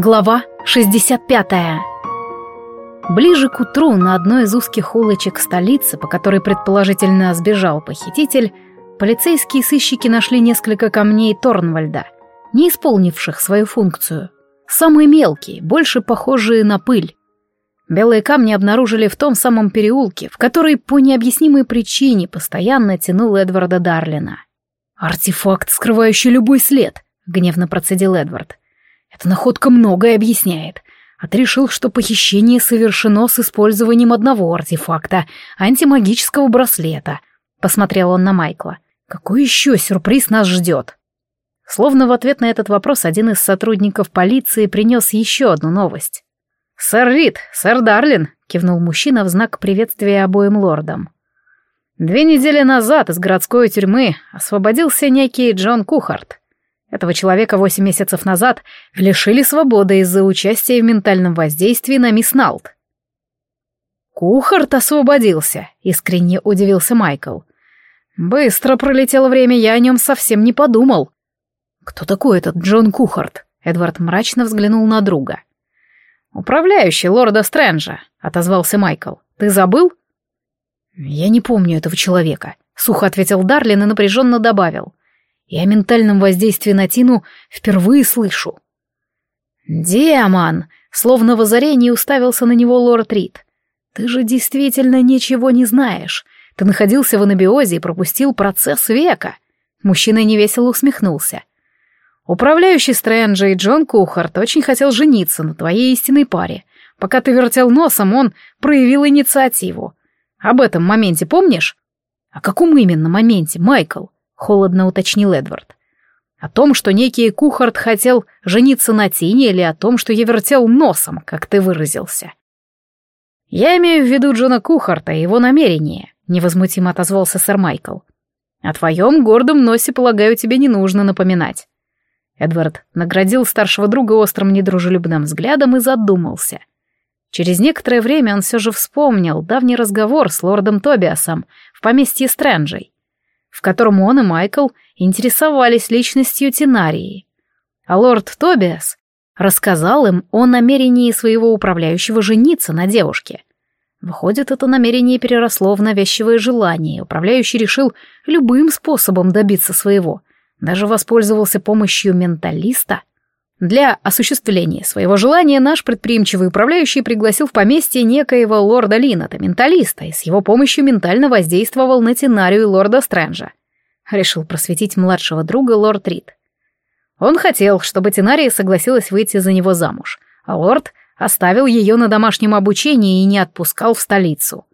Глава 65 Ближе к утру на одной из узких улочек столицы, по которой предположительно сбежал похититель, полицейские сыщики нашли несколько камней Торнвальда, не исполнивших свою функцию. Самые мелкие, больше похожие на пыль. Белые камни обнаружили в том самом переулке, в который по необъяснимой причине постоянно тянул Эдварда Дарлина. «Артефакт, скрывающий любой след», — гневно процедил Эдвард. Эта находка многое объясняет. Ты решил, что похищение совершено с использованием одного артефакта — антимагического браслета. Посмотрел он на Майкла. Какой еще сюрприз нас ждет? Словно в ответ на этот вопрос один из сотрудников полиции принес еще одну новость. «Сэр Рид, сэр Дарлин», — кивнул мужчина в знак приветствия обоим лордам. Две недели назад из городской тюрьмы освободился некий Джон Кухарт. Этого человека восемь месяцев назад лишили свободы из-за участия в ментальном воздействии на мисс Налт. «Кухарт освободился», — искренне удивился Майкл. «Быстро пролетело время, я о нем совсем не подумал». «Кто такой этот Джон Кухарт?» — Эдвард мрачно взглянул на друга. «Управляющий лорда Стрэнджа», — отозвался Майкл. «Ты забыл?» «Я не помню этого человека», — сухо ответил Дарлин и напряженно добавил. И о ментальном воздействии на Тину впервые слышу. «Демон!» — словно в озарении уставился на него лорд Рид. «Ты же действительно ничего не знаешь. Ты находился в анабиозе и пропустил процесс века». Мужчина невесело усмехнулся. «Управляющий Стрэнджа и Джон Кухарт очень хотел жениться на твоей истинной паре. Пока ты вертел носом, он проявил инициативу. Об этом моменте помнишь?» «О каком именно моменте, Майкл?» Холодно уточнил Эдвард. О том, что некий Кухарт хотел жениться на Тине, или о том, что я вертел носом, как ты выразился? Я имею в виду Джона Кухарта и его намерения, невозмутимо отозвался сэр Майкл. О твоем гордом носе, полагаю, тебе не нужно напоминать. Эдвард наградил старшего друга острым недружелюбным взглядом и задумался. Через некоторое время он все же вспомнил давний разговор с лордом Тобиасом в поместье Стрэнджей в котором он и Майкл интересовались личностью Тинарии. А лорд Тобиас рассказал им о намерении своего управляющего жениться на девушке. Выходит, это намерение переросло в навязчивое желание, управляющий решил любым способом добиться своего, даже воспользовался помощью менталиста. Для осуществления своего желания наш предприимчивый управляющий пригласил в поместье некоего лорда Лината, менталиста, и с его помощью ментально воздействовал на Тинарию лорда Стрэнджа. Решил просветить младшего друга лорд Рид. Он хотел, чтобы Тинария согласилась выйти за него замуж, а лорд оставил ее на домашнем обучении и не отпускал в столицу.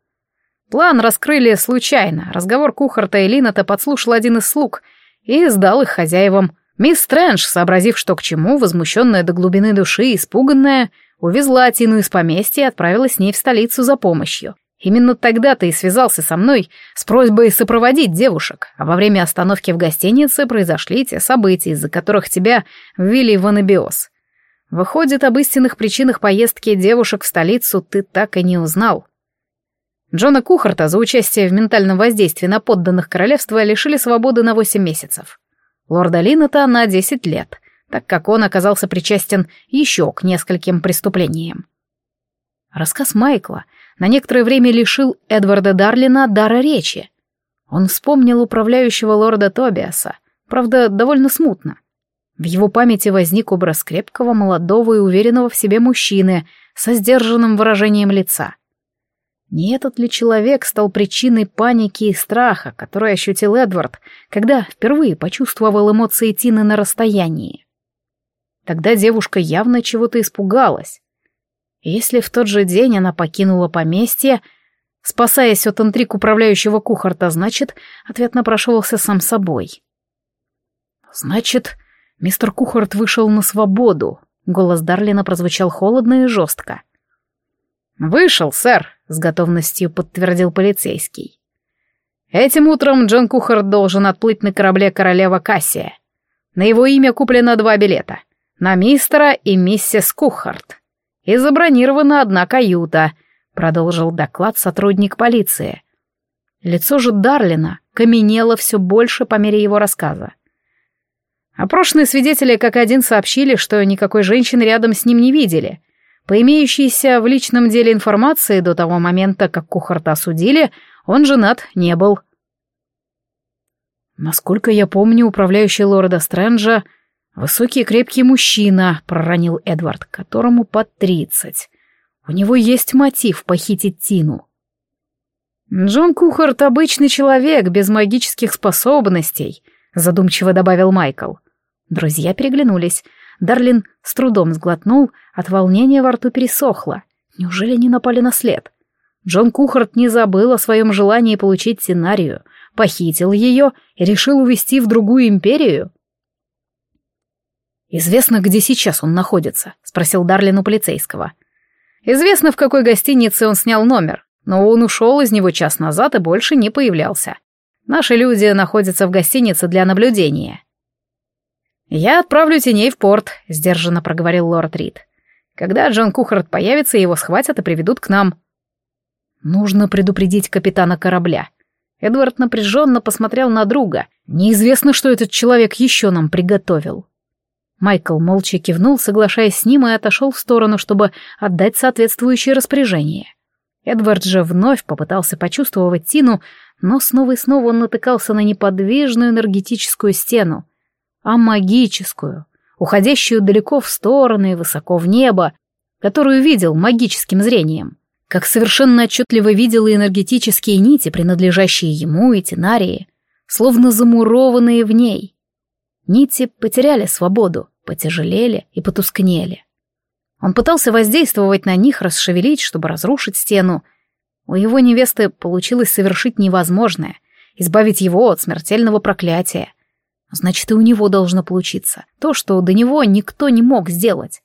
План раскрыли случайно, разговор Кухарта и Лината подслушал один из слуг и сдал их хозяевам — Мисс Стрэндж, сообразив, что к чему, возмущенная до глубины души и испуганная, увезла Тину из поместья и отправилась с ней в столицу за помощью. Именно тогда ты и связался со мной с просьбой сопроводить девушек, а во время остановки в гостинице произошли те события, из-за которых тебя ввели в анабиоз. Выходит, об истинных причинах поездки девушек в столицу ты так и не узнал. Джона Кухарта за участие в ментальном воздействии на подданных королевства лишили свободы на восемь месяцев. Лорда Лината на 10 лет, так как он оказался причастен еще к нескольким преступлениям. Рассказ Майкла на некоторое время лишил Эдварда Дарлина дара речи. Он вспомнил управляющего лорда Тобиаса, правда, довольно смутно. В его памяти возник образ крепкого, молодого и уверенного в себе мужчины со сдержанным выражением лица. Не этот ли человек стал причиной паники и страха, который ощутил Эдвард, когда впервые почувствовал эмоции Тины на расстоянии? Тогда девушка явно чего-то испугалась. если в тот же день она покинула поместье, спасаясь от интриг управляющего Кухарта, значит, ответ напрашивался сам собой. «Значит, мистер Кухарт вышел на свободу», — голос Дарлина прозвучал холодно и жестко. «Вышел, сэр», — с готовностью подтвердил полицейский. «Этим утром Джон Кухарт должен отплыть на корабле королева Кассия. На его имя куплено два билета. На мистера и миссис Кухарт. И забронирована одна каюта», — продолжил доклад сотрудник полиции. Лицо же Дарлина каменело все больше по мере его рассказа. Опрошенные свидетели как один сообщили, что никакой женщины рядом с ним не видели. По имеющейся в личном деле информации до того момента, как Кухарта осудили, он женат не был. «Насколько я помню, управляющий лорда Стрэнджа — высокий и крепкий мужчина», — проронил Эдвард, которому под тридцать. «У него есть мотив похитить Тину». «Джон Кухарт — обычный человек, без магических способностей», — задумчиво добавил Майкл. Друзья переглянулись. Дарлин с трудом сглотнул, от волнения во рту пересохло. Неужели не напали на след? Джон Кухарт не забыл о своем желании получить сценарию — похитил ее и решил увезти в другую империю? «Известно, где сейчас он находится?» — спросил Дарлин у полицейского. «Известно, в какой гостинице он снял номер, но он ушел из него час назад и больше не появлялся. Наши люди находятся в гостинице для наблюдения». «Я отправлю теней в порт», — сдержанно проговорил лорд Рид. «Когда Джон Кухарт появится, его схватят и приведут к нам». «Нужно предупредить капитана корабля», Эдвард напряженно посмотрел на друга. Неизвестно, что этот человек еще нам приготовил. Майкл молча кивнул, соглашаясь с ним, и отошел в сторону, чтобы отдать соответствующее распоряжение. Эдвард же вновь попытался почувствовать Тину, но снова и снова он натыкался на неподвижную энергетическую стену, а магическую, уходящую далеко в стороны и высоко в небо, которую видел магическим зрением как совершенно отчетливо видела энергетические нити, принадлежащие ему и Тинарии, словно замурованные в ней. Нити потеряли свободу, потяжелели и потускнели. Он пытался воздействовать на них, расшевелить, чтобы разрушить стену. У его невесты получилось совершить невозможное — избавить его от смертельного проклятия. Значит, и у него должно получиться то, что до него никто не мог сделать.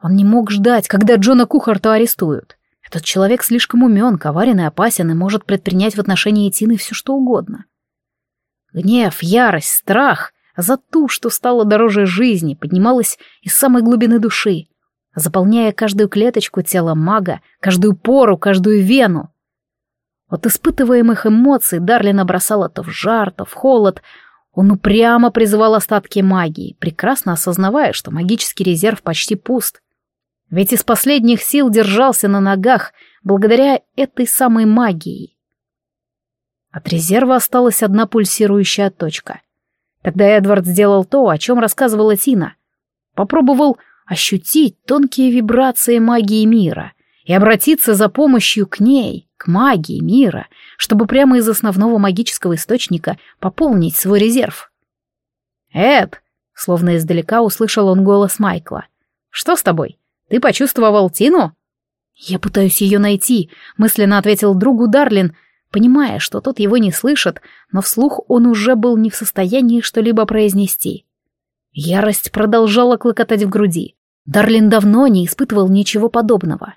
Он не мог ждать, когда Джона Кухарта арестуют. Этот человек слишком умен, коварен и опасен и может предпринять в отношении Тины все что угодно. Гнев, ярость, страх за ту, что стало дороже жизни, поднималась из самой глубины души, заполняя каждую клеточку тела мага, каждую пору, каждую вену. От испытываемых эмоций Дарлина бросала то в жар, то в холод. Он упрямо призывал остатки магии, прекрасно осознавая, что магический резерв почти пуст. Ведь из последних сил держался на ногах благодаря этой самой магии. От резерва осталась одна пульсирующая точка. Тогда Эдвард сделал то, о чем рассказывала Тина. Попробовал ощутить тонкие вибрации магии мира и обратиться за помощью к ней, к магии мира, чтобы прямо из основного магического источника пополнить свой резерв. «Эд!» — словно издалека услышал он голос Майкла. «Что с тобой? Ты почувствовал Тину?» «Я пытаюсь ее найти», — мысленно ответил другу Дарлин, понимая, что тот его не слышит, но вслух он уже был не в состоянии что-либо произнести. Ярость продолжала клокотать в груди. Дарлин давно не испытывал ничего подобного.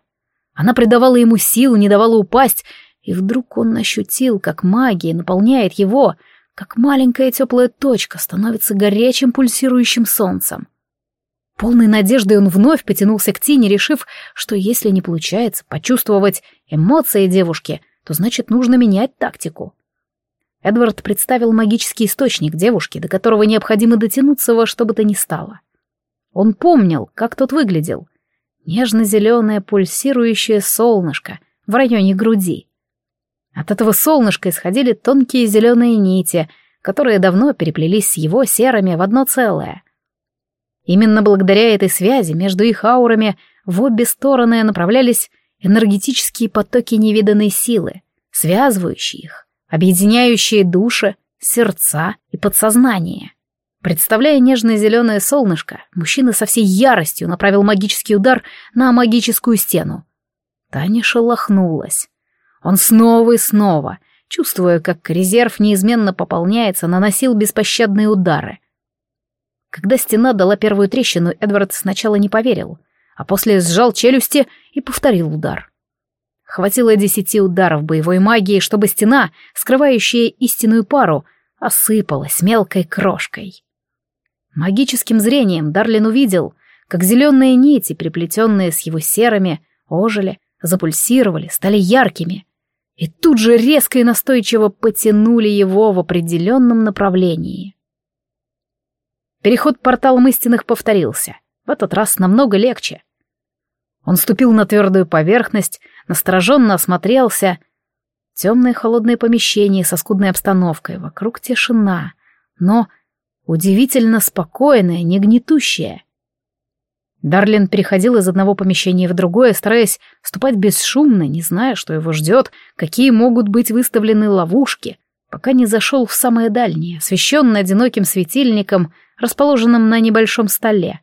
Она придавала ему сил, не давала упасть, и вдруг он ощутил, как магия наполняет его, как маленькая теплая точка становится горячим пульсирующим солнцем. Полной надеждой он вновь потянулся к Тине, решив, что если не получается почувствовать эмоции девушки, то значит нужно менять тактику. Эдвард представил магический источник девушки, до которого необходимо дотянуться во что бы то ни стало. Он помнил, как тот выглядел. Нежно-зеленое пульсирующее солнышко в районе груди. От этого солнышка исходили тонкие зеленые нити, которые давно переплелись с его серыми в одно целое — Именно благодаря этой связи между их аурами в обе стороны направлялись энергетические потоки невиданной силы, связывающие их, объединяющие души, сердца и подсознание. Представляя нежное зеленое солнышко, мужчина со всей яростью направил магический удар на магическую стену. Таня шелохнулась. Он снова и снова, чувствуя, как резерв неизменно пополняется, наносил беспощадные удары — когда стена дала первую трещину, Эдвард сначала не поверил, а после сжал челюсти и повторил удар. Хватило десяти ударов боевой магии, чтобы стена, скрывающая истинную пару, осыпалась мелкой крошкой. Магическим зрением Дарлин увидел, как зеленые нити, приплетенные с его серыми, ожили, запульсировали, стали яркими, и тут же резко и настойчиво потянули его в определенном направлении. Переход порталом истинных повторился. В этот раз намного легче. Он ступил на твердую поверхность, настороженно осмотрелся. Темное холодное помещение со скудной обстановкой, вокруг тишина, но удивительно спокойная, не гнетущая. Дарлин переходил из одного помещения в другое, стараясь ступать бесшумно, не зная, что его ждет, какие могут быть выставлены ловушки, пока не зашел в самое дальнее, освещенное одиноким светильником, расположенным на небольшом столе.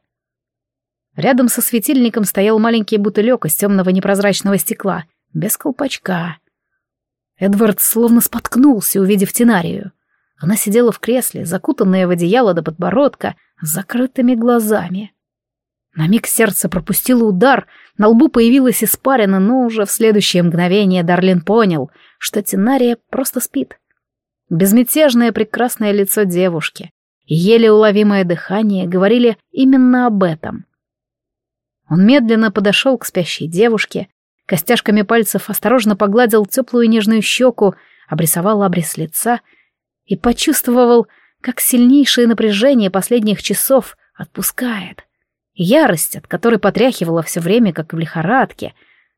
Рядом со светильником стоял маленький бутылек из темного непрозрачного стекла, без колпачка. Эдвард словно споткнулся, увидев Тинарию. Она сидела в кресле, закутанная в одеяло до подбородка, с закрытыми глазами. На миг сердце пропустило удар, на лбу появилась испарина, но уже в следующее мгновение Дарлин понял, что Тинария просто спит. Безмятежное прекрасное лицо девушки и еле уловимое дыхание говорили именно об этом. Он медленно подошел к спящей девушке, костяшками пальцев осторожно погладил теплую нежную щеку, обрисовал обрис лица и почувствовал, как сильнейшее напряжение последних часов отпускает. Ярость, от которой потряхивала все время, как в лихорадке,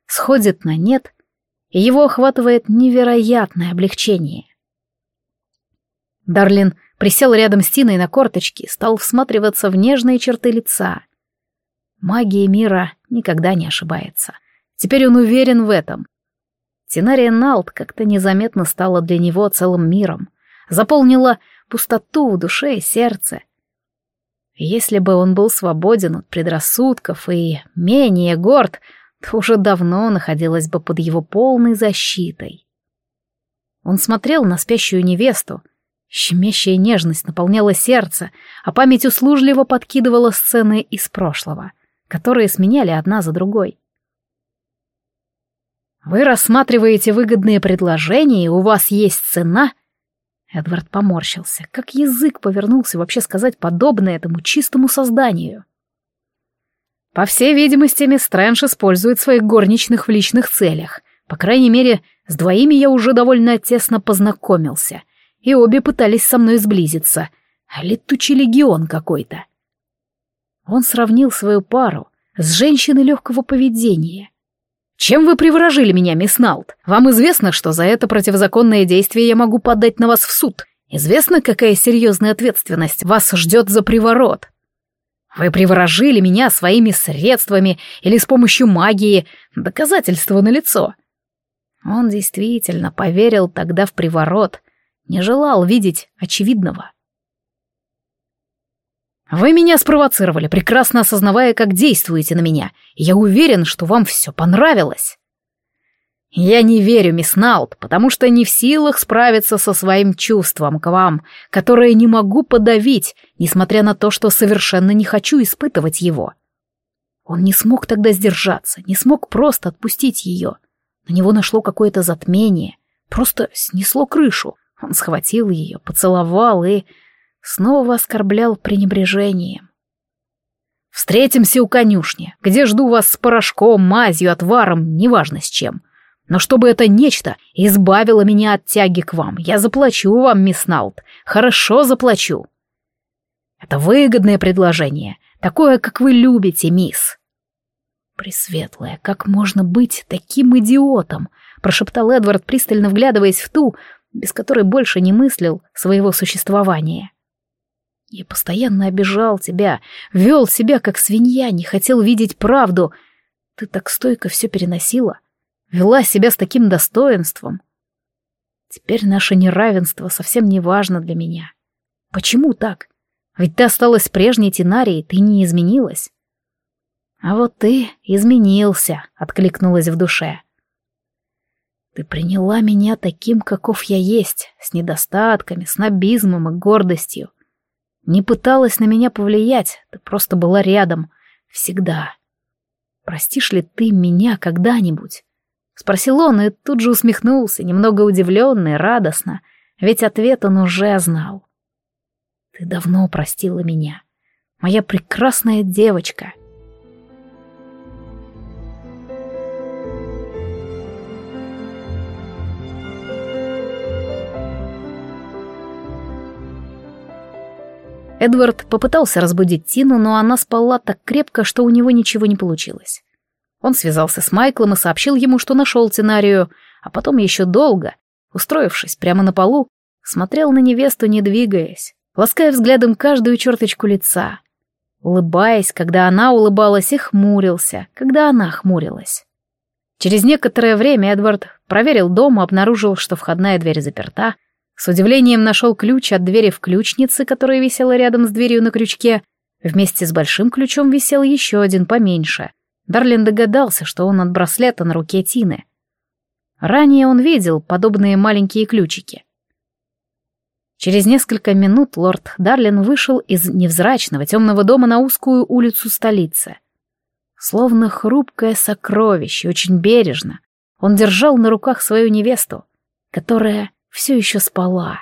сходит на нет, и его охватывает невероятное облегчение. Дарлин присел рядом с Тиной на корточки, стал всматриваться в нежные черты лица. Магия мира никогда не ошибается. Теперь он уверен в этом. Тинария Налт как-то незаметно стала для него целым миром, заполнила пустоту в душе и сердце, если бы он был свободен от предрассудков и менее горд, то уже давно находилась бы под его полной защитой. Он смотрел на спящую невесту. Щемящая нежность наполняла сердце, а память услужливо подкидывала сцены из прошлого, которые сменяли одна за другой. Вы рассматриваете выгодные предложения, и у вас есть цена, Эдвард поморщился. Как язык повернулся вообще сказать подобное этому чистому созданию? По всей видимости, мисс Стрэндж использует своих горничных в личных целях. По крайней мере, с двоими я уже довольно тесно познакомился. И обе пытались со мной сблизиться. Летучий легион какой-то. Он сравнил свою пару с женщиной легкого поведения — «Чем вы приворожили меня, мисс Налт? Вам известно, что за это противозаконное действие я могу подать на вас в суд. Известно, какая серьезная ответственность вас ждет за приворот. Вы приворожили меня своими средствами или с помощью магии. Доказательство налицо». Он действительно поверил тогда в приворот, не желал видеть очевидного. Вы меня спровоцировали, прекрасно осознавая, как действуете на меня. Я уверен, что вам все понравилось. Я не верю, мисс Наут, потому что не в силах справиться со своим чувством к вам, которое не могу подавить, несмотря на то, что совершенно не хочу испытывать его. Он не смог тогда сдержаться, не смог просто отпустить ее. На него нашло какое-то затмение, просто снесло крышу. Он схватил ее, поцеловал и снова оскорблял пренебрежением. «Встретимся у конюшни, где жду вас с порошком, мазью, отваром, неважно с чем. Но чтобы это нечто избавило меня от тяги к вам, я заплачу вам, мисс Налт, хорошо заплачу». «Это выгодное предложение, такое, как вы любите, мисс». «Пресветлая, как можно быть таким идиотом?» — прошептал Эдвард, пристально вглядываясь в ту, без которой больше не мыслил своего существования. Я постоянно обижал тебя, вел себя как свинья, не хотел видеть правду. Ты так стойко все переносила, вела себя с таким достоинством. Теперь наше неравенство совсем не важно для меня. Почему так? Ведь ты осталась прежней Тинарией, ты не изменилась. А вот ты изменился, откликнулась в душе. Ты приняла меня таким, каков я есть, с недостатками, снобизмом и гордостью. Не пыталась на меня повлиять, ты просто была рядом. Всегда. Простишь ли ты меня когда-нибудь? Спросил он и тут же усмехнулся, немного удивленно и радостно, ведь ответ он уже знал. Ты давно простила меня. Моя прекрасная девочка. Эдвард попытался разбудить Тину, но она спала так крепко, что у него ничего не получилось. Он связался с Майклом и сообщил ему, что нашел Тинарию, а потом еще долго, устроившись прямо на полу, смотрел на невесту, не двигаясь, лаская взглядом каждую черточку лица, улыбаясь, когда она улыбалась, и хмурился, когда она хмурилась. Через некоторое время Эдвард проверил дом и обнаружил, что входная дверь заперта, с удивлением нашел ключ от двери в ключнице, которая висела рядом с дверью на крючке. Вместе с большим ключом висел еще один поменьше. Дарлин догадался, что он от браслета на руке Тины. Ранее он видел подобные маленькие ключики. Через несколько минут лорд Дарлин вышел из невзрачного темного дома на узкую улицу столицы. Словно хрупкое сокровище, очень бережно, он держал на руках свою невесту, которая все еще спала.